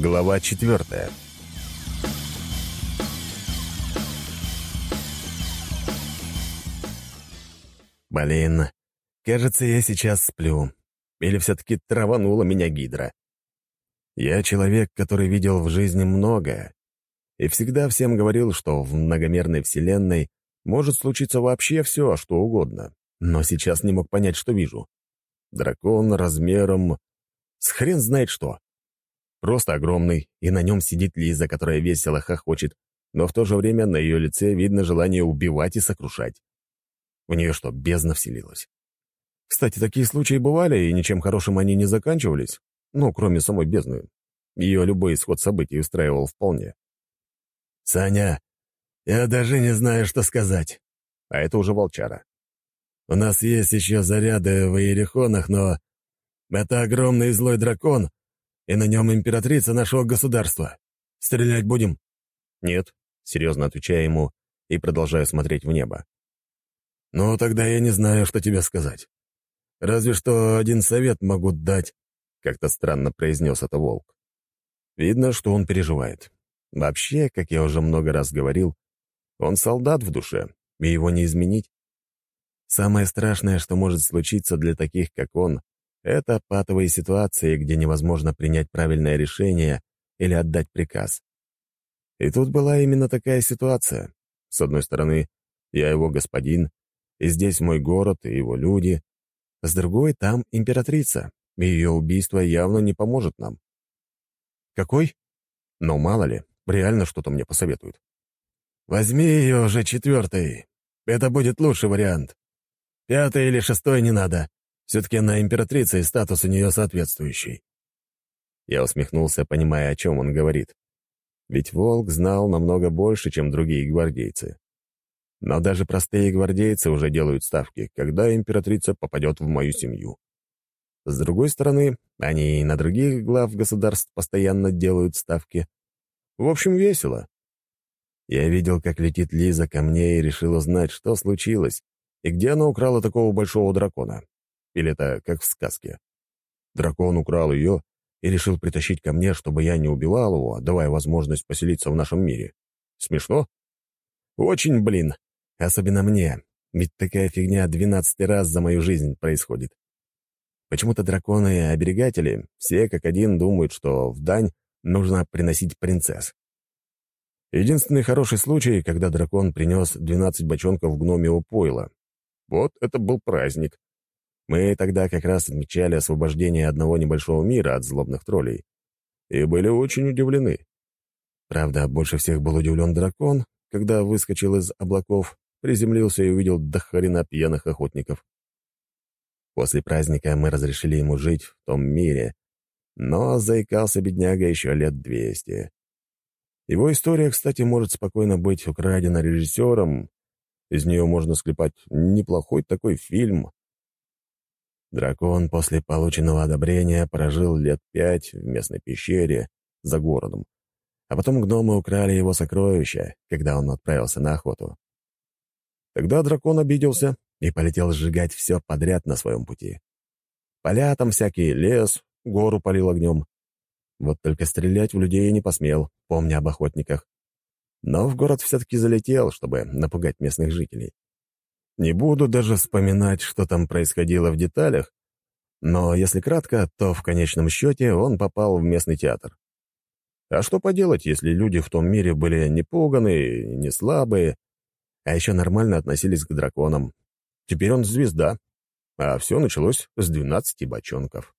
Глава четвертая. Блин, кажется, я сейчас сплю. Или все-таки траванула меня гидра. Я человек, который видел в жизни многое, и всегда всем говорил, что в многомерной вселенной может случиться вообще все, что угодно. Но сейчас не мог понять, что вижу. Дракон размером... С хрен знает что. Просто огромный, и на нем сидит Лиза, которая весело хохочет, но в то же время на ее лице видно желание убивать и сокрушать. В нее что, бездна вселилась? Кстати, такие случаи бывали, и ничем хорошим они не заканчивались. Ну, кроме самой бездны. Ее любой исход событий устраивал вполне. «Саня, я даже не знаю, что сказать». А это уже волчара. «У нас есть еще заряды в Иерихонах, но это огромный злой дракон, и на нем императрица нашего государства. Стрелять будем?» «Нет», — серьезно отвечаю ему и продолжаю смотреть в небо. «Ну, тогда я не знаю, что тебе сказать. Разве что один совет могу дать», — как-то странно произнес это волк. Видно, что он переживает. Вообще, как я уже много раз говорил, он солдат в душе, и его не изменить. Самое страшное, что может случиться для таких, как он, это патовые ситуации, где невозможно принять правильное решение или отдать приказ. И тут была именно такая ситуация. С одной стороны, я его господин, и здесь мой город и его люди. С другой, там императрица, и ее убийство явно не поможет нам. Какой? Но мало ли, реально что-то мне посоветуют. Возьми ее уже четвертой. Это будет лучший вариант. Пятый или шестой не надо. Все-таки она императрица, и статус у нее соответствующий. Я усмехнулся, понимая, о чем он говорит. Ведь Волк знал намного больше, чем другие гвардейцы. Но даже простые гвардейцы уже делают ставки, когда императрица попадет в мою семью. С другой стороны, они и на других глав государств постоянно делают ставки. В общем, весело. Я видел, как летит Лиза ко мне и решил узнать, что случилось, и где она украла такого большого дракона. Или это как в сказке. Дракон украл ее и решил притащить ко мне, чтобы я не убивал его, давая возможность поселиться в нашем мире. Смешно? Очень, блин. Особенно мне, ведь такая фигня двенадцатый раз за мою жизнь происходит. Почему-то драконы и оберегатели все как один думают, что в дань нужно приносить принцесс. Единственный хороший случай, когда дракон принес 12 бочонков гномиего пойла. Вот это был праздник. Мы тогда как раз отмечали освобождение одного небольшого мира от злобных троллей. И были очень удивлены. Правда, больше всех был удивлен дракон, когда выскочил из облаков приземлился и увидел до хрена пьяных охотников. После праздника мы разрешили ему жить в том мире, но заикался бедняга еще лет двести. Его история, кстати, может спокойно быть украдена режиссером. Из нее можно склепать неплохой такой фильм. Дракон после полученного одобрения прожил лет пять в местной пещере за городом, а потом гномы украли его сокровища, когда он отправился на охоту. Тогда дракон обиделся и полетел сжигать все подряд на своем пути. Поля там всякий, лес, гору полил огнем. Вот только стрелять в людей не посмел, помня об охотниках. Но в город все-таки залетел, чтобы напугать местных жителей. Не буду даже вспоминать, что там происходило в деталях, но если кратко, то в конечном счете он попал в местный театр. А что поделать, если люди в том мире были не пуганые, не слабые, а еще нормально относились к драконам. Теперь он звезда. А все началось с двенадцати бочонков.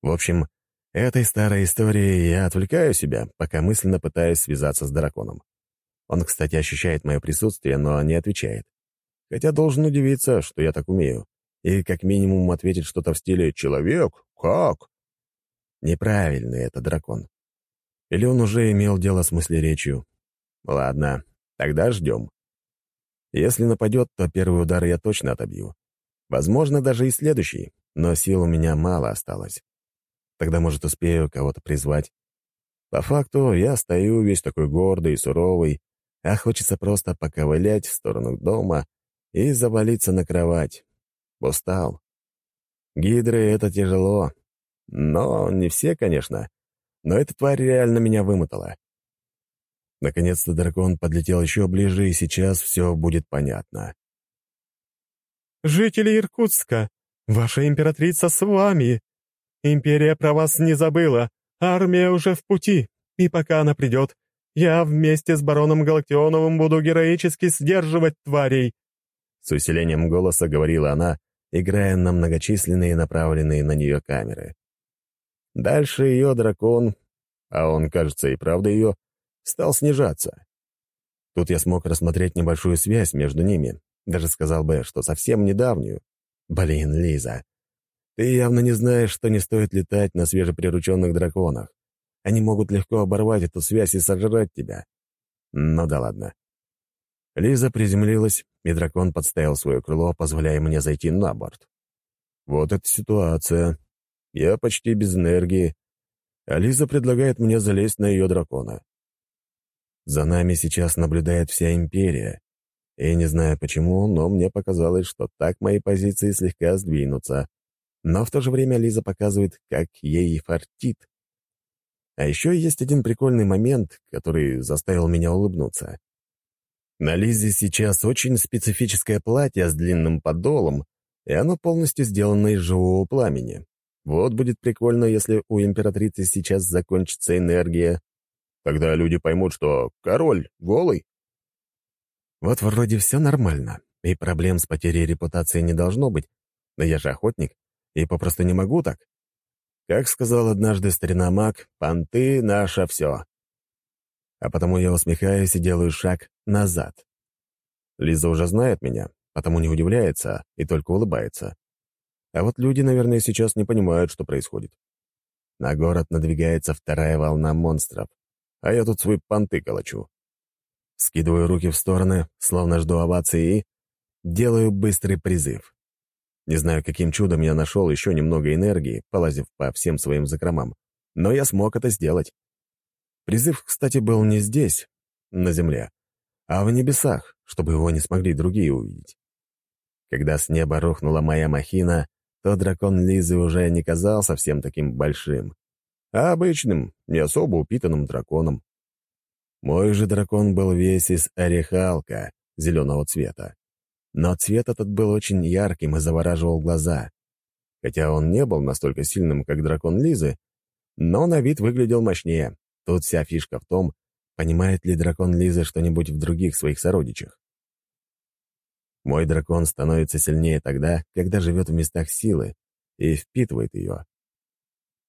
В общем, этой старой историей я отвлекаю себя, пока мысленно пытаюсь связаться с драконом. Он, кстати, ощущает мое присутствие, но не отвечает. Хотя должен удивиться, что я так умею. И как минимум ответить что-то в стиле «Человек? Как?» Неправильный это дракон. Или он уже имел дело с мыслеречью. Ладно, Тогда ждем. Если нападет, то первый удар я точно отобью. Возможно, даже и следующий, но сил у меня мало осталось. Тогда, может, успею кого-то призвать. По факту, я стою весь такой гордый и суровый, а хочется просто поковылять в сторону дома и завалиться на кровать. Устал. Гидры — это тяжело. Но не все, конечно. но эта тварь реально меня вымотала. Наконец-то дракон подлетел еще ближе, и сейчас все будет понятно. «Жители Иркутска, ваша императрица с вами. Империя про вас не забыла, армия уже в пути, и пока она придет, я вместе с бароном Галактионовым буду героически сдерживать тварей!» С усилением голоса говорила она, играя на многочисленные направленные на нее камеры. Дальше ее дракон, а он, кажется, и правда ее, стал снижаться. Тут я смог рассмотреть небольшую связь между ними, даже сказал бы, что совсем недавнюю. Блин, Лиза, ты явно не знаешь, что не стоит летать на свежеприрученных драконах. Они могут легко оборвать эту связь и сожрать тебя. Ну да ладно. Лиза приземлилась, и дракон подставил свое крыло, позволяя мне зайти на борт. Вот эта ситуация. Я почти без энергии, а Лиза предлагает мне залезть на ее дракона. За нами сейчас наблюдает вся империя, и не знаю почему, но мне показалось, что так мои позиции слегка сдвинутся. Но в то же время Лиза показывает, как ей фартит. А еще есть один прикольный момент, который заставил меня улыбнуться. На Лизе сейчас очень специфическое платье с длинным подолом, и оно полностью сделано из живого пламени. Вот будет прикольно, если у императрицы сейчас закончится энергия. Тогда люди поймут, что король голый. Вот вроде все нормально, и проблем с потерей репутации не должно быть. Но я же охотник, и попросту не могу так. Как сказал однажды старина маг, понты — наше все. А потому я усмехаюсь и делаю шаг назад. Лиза уже знает меня, потому не удивляется и только улыбается. А вот люди, наверное, сейчас не понимают, что происходит. На город надвигается вторая волна монстров, а я тут свои понты колочу. Скидываю руки в стороны, словно жду овации, и делаю быстрый призыв. Не знаю, каким чудом я нашел еще немного энергии, полазив по всем своим закромам, но я смог это сделать. Призыв, кстати, был не здесь, на земле, а в небесах, чтобы его не смогли другие увидеть. Когда с неба рухнула моя махина, то дракон Лизы уже не казался совсем таким большим, а обычным, не особо упитанным драконом. Мой же дракон был весь из орехалка зеленого цвета. Но цвет этот был очень ярким и завораживал глаза. Хотя он не был настолько сильным, как дракон Лизы, но на вид выглядел мощнее. Тут вся фишка в том, понимает ли дракон Лизы что-нибудь в других своих сородичах. Мой дракон становится сильнее тогда, когда живет в местах силы и впитывает ее.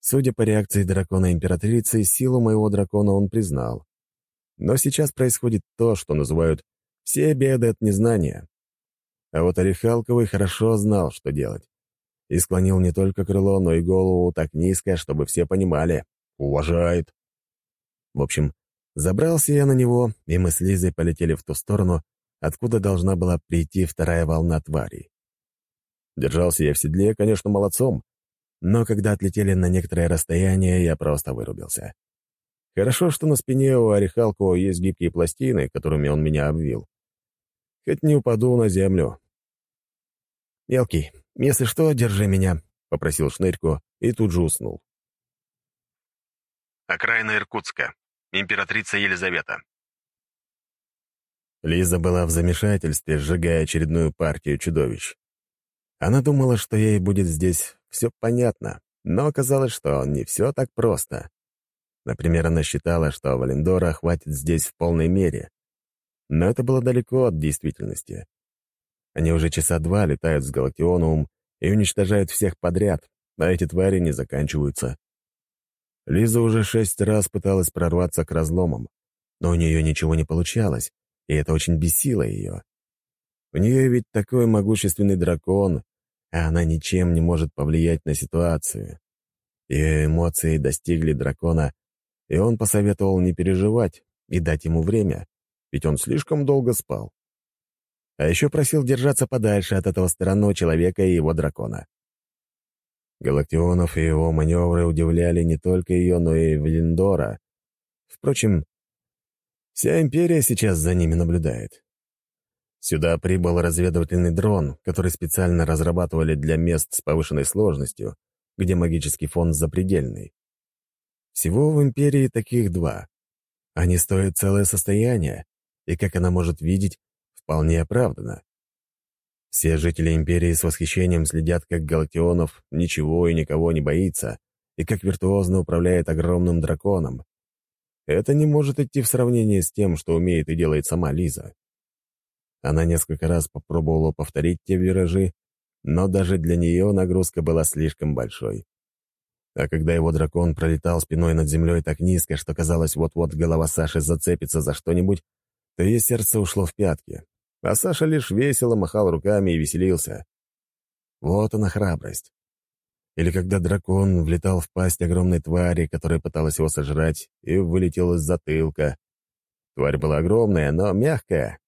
Судя по реакции дракона императрицы, силу моего дракона он признал. Но сейчас происходит то, что называют «все беды от незнания». А вот Орехалковый хорошо знал, что делать. И склонил не только крыло, но и голову так низко, чтобы все понимали. Уважает. В общем, забрался я на него, и мы с Лизой полетели в ту сторону, откуда должна была прийти вторая волна тварей. Держался я в седле, конечно, молодцом, но когда отлетели на некоторое расстояние, я просто вырубился. Хорошо, что на спине у Орехалку есть гибкие пластины, которыми он меня обвил. Хоть не упаду на землю. «Мелкий, если что, держи меня», — попросил Шнырьку и тут же уснул. Окраина Иркутска. Императрица Елизавета. Лиза была в замешательстве, сжигая очередную партию чудовищ. Она думала, что ей будет здесь все понятно, но оказалось, что не все так просто. Например, она считала, что Валендора хватит здесь в полной мере. Но это было далеко от действительности. Они уже часа два летают с Галактионовым и уничтожают всех подряд, а эти твари не заканчиваются. Лиза уже шесть раз пыталась прорваться к разломам, но у нее ничего не получалось, и это очень бесило ее. У нее ведь такой могущественный дракон, а она ничем не может повлиять на ситуацию. Ее эмоции достигли дракона, и он посоветовал не переживать и дать ему время, ведь он слишком долго спал. А еще просил держаться подальше от этого странного человека и его дракона. Галактионов и его маневры удивляли не только ее, но и Велиндора. Впрочем, Вся империя сейчас за ними наблюдает. Сюда прибыл разведывательный дрон, который специально разрабатывали для мест с повышенной сложностью, где магический фон запредельный. Всего в империи таких два. Они стоят целое состояние, и, как она может видеть, вполне оправдано. Все жители империи с восхищением следят, как Галактионов ничего и никого не боится, и как виртуозно управляет огромным драконом. Это не может идти в сравнение с тем, что умеет и делает сама Лиза. Она несколько раз попробовала повторить те виражи, но даже для нее нагрузка была слишком большой. А когда его дракон пролетал спиной над землей так низко, что казалось, вот-вот голова Саши зацепится за что-нибудь, то ее сердце ушло в пятки, а Саша лишь весело махал руками и веселился. Вот она храбрость. Или когда дракон влетал в пасть огромной твари, которая пыталась его сожрать, и вылетел из затылка. Тварь была огромная, но мягкая.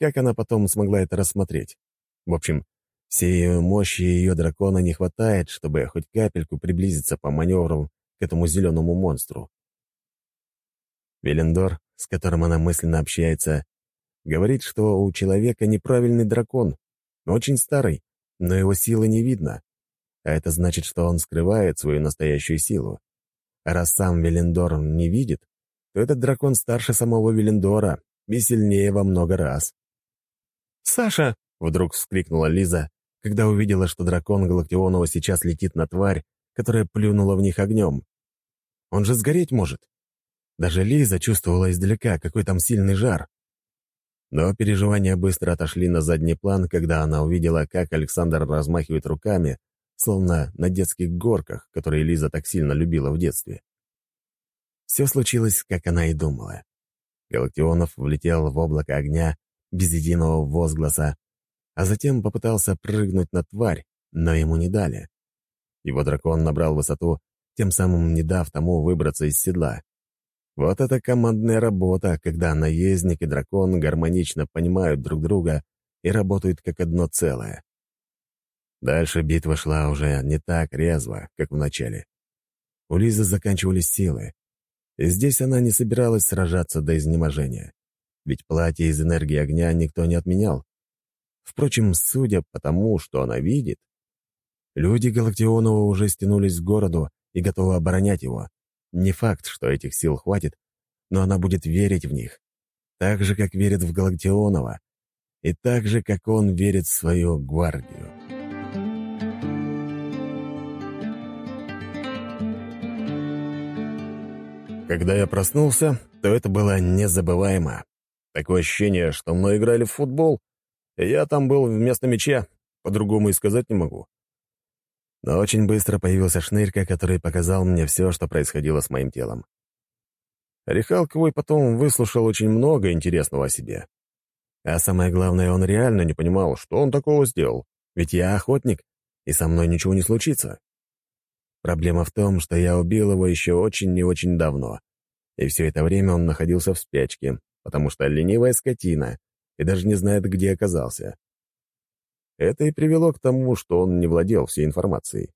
Как она потом смогла это рассмотреть? В общем, всей мощи ее дракона не хватает, чтобы хоть капельку приблизиться по маневрам к этому зеленому монстру. Велендор, с которым она мысленно общается, Говорит, что у человека неправильный дракон, очень старый, но его силы не видно. А это значит, что он скрывает свою настоящую силу. Раз сам Велендор не видит, то этот дракон старше самого Велендора и сильнее во много раз. «Саша!» — вдруг вскрикнула Лиза, когда увидела, что дракон Галактионова сейчас летит на тварь, которая плюнула в них огнем. Он же сгореть может. Даже Лиза чувствовала издалека, какой там сильный жар. Но переживания быстро отошли на задний план, когда она увидела, как Александр размахивает руками, словно на детских горках, которые Лиза так сильно любила в детстве. Все случилось, как она и думала. Галактионов влетел в облако огня без единого возгласа, а затем попытался прыгнуть на тварь, но ему не дали. Его дракон набрал высоту, тем самым не дав тому выбраться из седла. Вот это командная работа, когда наездник и дракон гармонично понимают друг друга и работают как одно целое. Дальше битва шла уже не так резво, как в начале. У Лизы заканчивались силы, и здесь она не собиралась сражаться до изнеможения, ведь платье из энергии огня никто не отменял. Впрочем, судя по тому, что она видит, люди Галактионова уже стянулись к городу и готовы оборонять его. Не факт, что этих сил хватит, но она будет верить в них. Так же, как верит в Галактионова. И так же, как он верит в свою гвардию. Когда я проснулся, то это было незабываемо. Такое ощущение, что мной играли в футбол, и я там был вместо мяча, по-другому и сказать не могу. Но очень быстро появился шнырька, который показал мне все, что происходило с моим телом. Орехалковый потом выслушал очень много интересного о себе. А самое главное, он реально не понимал, что он такого сделал, ведь я охотник, и со мной ничего не случится. Проблема в том, что я убил его еще очень и очень давно, и все это время он находился в спячке, потому что ленивая скотина и даже не знает, где оказался. Это и привело к тому, что он не владел всей информацией.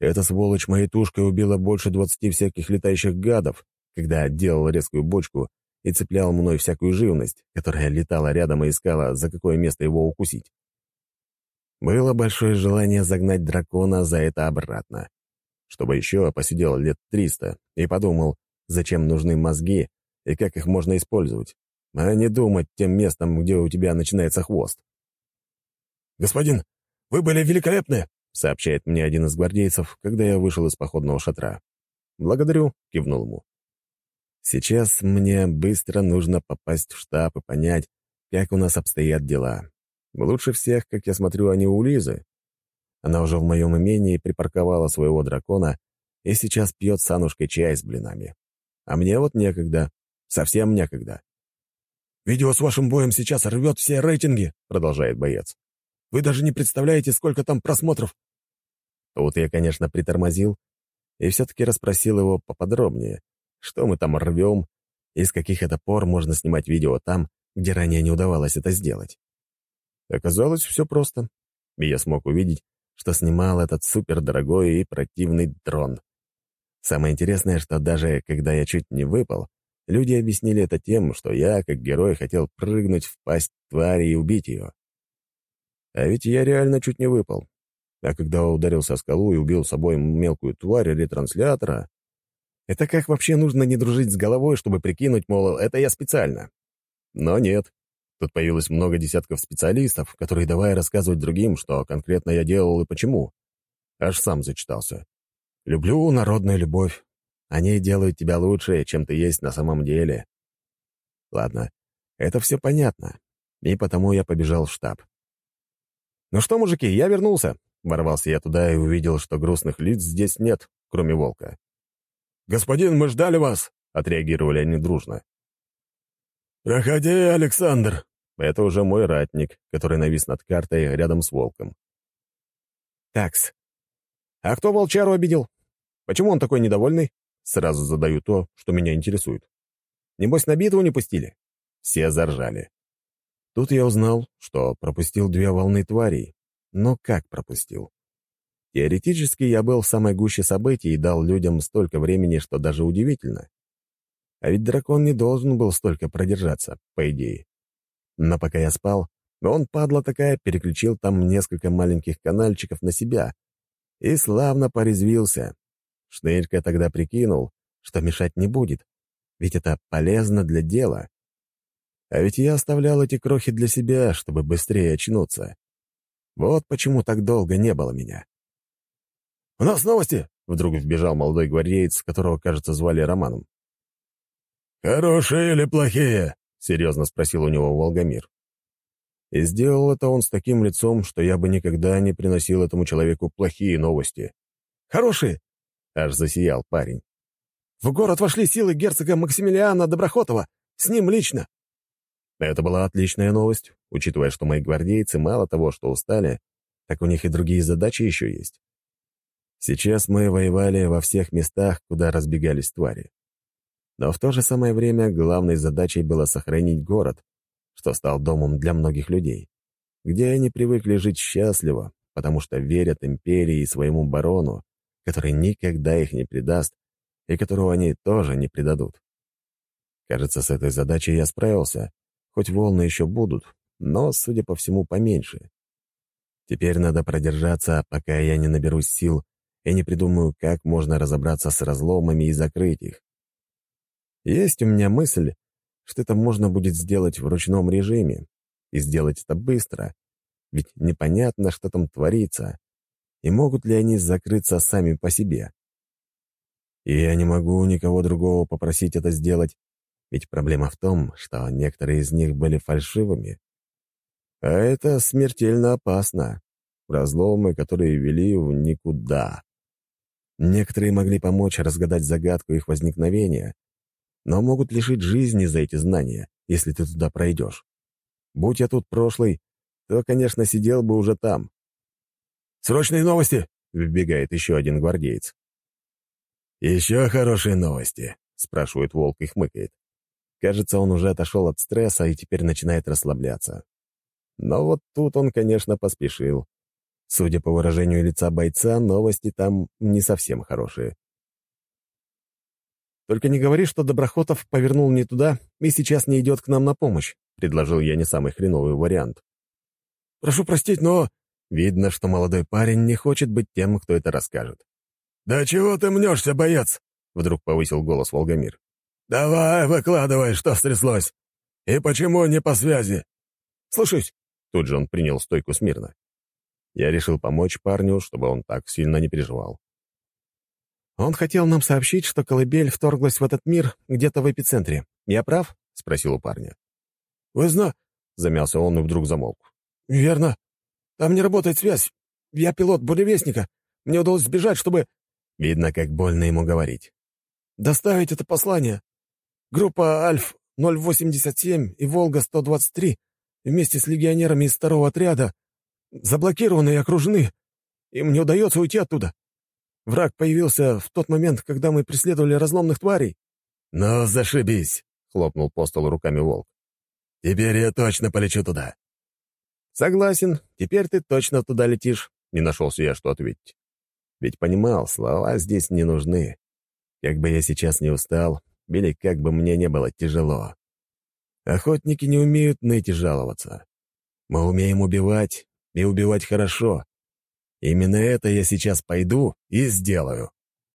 Эта сволочь моей тушкой убила больше двадцати всяких летающих гадов, когда делал резкую бочку и цеплял мной всякую живность, которая летала рядом и искала, за какое место его укусить. Было большое желание загнать дракона за это обратно, чтобы еще посидел лет триста и подумал, зачем нужны мозги и как их можно использовать, а не думать тем местом, где у тебя начинается хвост. «Господин, вы были великолепны!» — сообщает мне один из гвардейцев, когда я вышел из походного шатра. «Благодарю», — кивнул ему. «Сейчас мне быстро нужно попасть в штаб и понять, как у нас обстоят дела. Лучше всех, как я смотрю, они у Лизы. Она уже в моем имении припарковала своего дракона и сейчас пьет с Анушкой чай с блинами. А мне вот некогда, совсем некогда. «Видео с вашим боем сейчас рвет все рейтинги», — продолжает боец. Вы даже не представляете, сколько там просмотров!» Тут я, конечно, притормозил и все-таки расспросил его поподробнее, что мы там рвем и с каких это пор можно снимать видео там, где ранее не удавалось это сделать. Оказалось, все просто. И я смог увидеть, что снимал этот супердорогой и противный дрон. Самое интересное, что даже когда я чуть не выпал, люди объяснили это тем, что я, как герой, хотел прыгнуть в пасть твари и убить ее. А ведь я реально чуть не выпал. А когда ударился о скалу и убил собой мелкую тварь ретранслятора, Это как вообще нужно не дружить с головой, чтобы прикинуть, мол, это я специально? Но нет. Тут появилось много десятков специалистов, которые давай рассказывать другим, что конкретно я делал и почему. Аж сам зачитался. Люблю народную любовь. Они делают тебя лучше, чем ты есть на самом деле. Ладно, это все понятно. И потому я побежал в штаб. «Ну что, мужики, я вернулся!» Ворвался я туда и увидел, что грустных лиц здесь нет, кроме волка. «Господин, мы ждали вас!» — отреагировали они дружно. «Проходи, Александр!» Это уже мой ратник, который навис над картой рядом с волком. «Такс. А кто волчару обидел? Почему он такой недовольный?» Сразу задаю то, что меня интересует. «Небось, на битву не пустили?» Все заржали. Тут я узнал, что пропустил две волны тварей. Но как пропустил? Теоретически я был в самой гуще событий и дал людям столько времени, что даже удивительно. А ведь дракон не должен был столько продержаться, по идее. Но пока я спал, он, падла такая, переключил там несколько маленьких канальчиков на себя и славно порезвился. Шнырька тогда прикинул, что мешать не будет, ведь это полезно для дела. А ведь я оставлял эти крохи для себя, чтобы быстрее очнуться. Вот почему так долго не было меня. «У нас новости!» — вдруг вбежал молодой гвардеец, которого, кажется, звали Романом. «Хорошие или плохие?» — серьезно спросил у него Волгомир. И сделал это он с таким лицом, что я бы никогда не приносил этому человеку плохие новости. «Хорошие!» — аж засиял парень. «В город вошли силы герцога Максимилиана Доброхотова. С ним лично». Это была отличная новость, учитывая, что мои гвардейцы мало того, что устали, так у них и другие задачи еще есть. Сейчас мы воевали во всех местах, куда разбегались твари. Но в то же самое время главной задачей было сохранить город, что стал домом для многих людей, где они привыкли жить счастливо, потому что верят империи и своему барону, который никогда их не предаст и которого они тоже не предадут. Кажется, с этой задачей я справился, хоть волны еще будут, но, судя по всему, поменьше. Теперь надо продержаться, пока я не наберусь сил и не придумаю, как можно разобраться с разломами и закрыть их. Есть у меня мысль, что это можно будет сделать в ручном режиме, и сделать это быстро, ведь непонятно, что там творится, и могут ли они закрыться сами по себе. И я не могу никого другого попросить это сделать, ведь проблема в том, что некоторые из них были фальшивыми. А это смертельно опасно. Разломы, которые вели в никуда. Некоторые могли помочь разгадать загадку их возникновения, но могут лишить жизни за эти знания, если ты туда пройдешь. Будь я тут прошлый, то, конечно, сидел бы уже там. «Срочные новости!» — вбегает еще один гвардеец. «Еще хорошие новости», — спрашивает волк и хмыкает. Кажется, он уже отошел от стресса и теперь начинает расслабляться. Но вот тут он, конечно, поспешил. Судя по выражению лица бойца, новости там не совсем хорошие. «Только не говори, что Доброхотов повернул не туда и сейчас не идет к нам на помощь», — предложил я не самый хреновый вариант. «Прошу простить, но...» Видно, что молодой парень не хочет быть тем, кто это расскажет. «Да чего ты мнешься, боец?» — вдруг повысил голос Волгомир. «Давай, выкладывай, что стряслось. И почему не по связи?» «Слушаюсь». Тут же он принял стойку смирно. Я решил помочь парню, чтобы он так сильно не переживал. «Он хотел нам сообщить, что колыбель вторглась в этот мир где-то в эпицентре. Я прав?» — спросил у парня. «Вы зна...» — замялся он и вдруг замолк. «Верно. Там не работает связь. Я пилот буревестника. Мне удалось сбежать, чтобы...» Видно, как больно ему говорить. «Доставить это послание. Группа «Альф-087» и «Волга-123» вместе с легионерами из второго отряда заблокированы и окружены. Им не удается уйти оттуда. Враг появился в тот момент, когда мы преследовали разломных тварей». «Ну, зашибись!» — хлопнул по столу руками волк. «Теперь я точно полечу туда». «Согласен, теперь ты точно туда летишь», — не нашелся я, что ответить. Ведь понимал, слова здесь не нужны. Как бы я сейчас не устал, или как бы мне не было тяжело. Охотники не умеют ныть и жаловаться. Мы умеем убивать, и убивать хорошо. Именно это я сейчас пойду и сделаю.